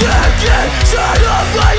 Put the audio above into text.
Second side of life